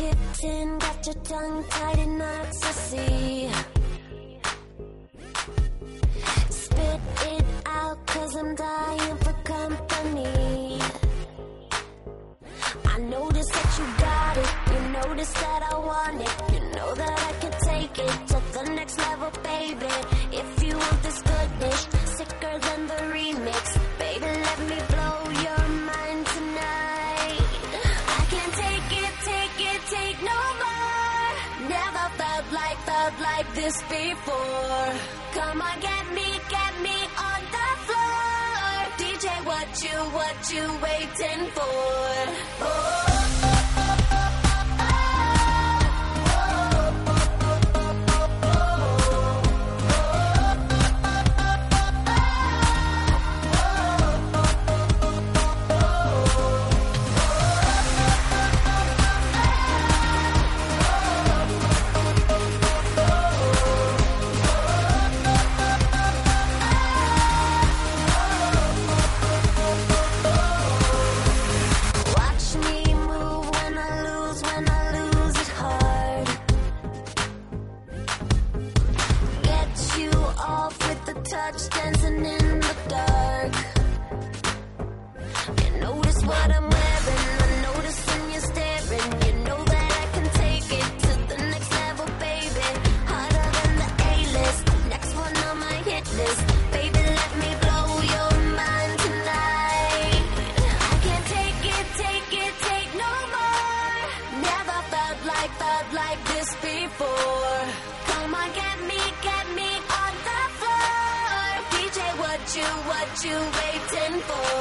Listen, got your tongue tied in I see. Spit it out, cause I'm dying for company. I notice that you got it. You notice that I want it. You know that I can take it to the next level, baby. Felt like this before. Come on, get me, get me on the floor. DJ, what you, what you waiting for? Oh. Touch, dancing in the dark. You notice what I'm wearing, I notice when you're staring. You know that I can take it to the next level, baby. Harder than the A-list, next one on my hit list. Baby, let me blow your mind tonight. I can't take it, take it, take no more. Never felt like, felt like this before. Come on, get me, get what you, waiting for?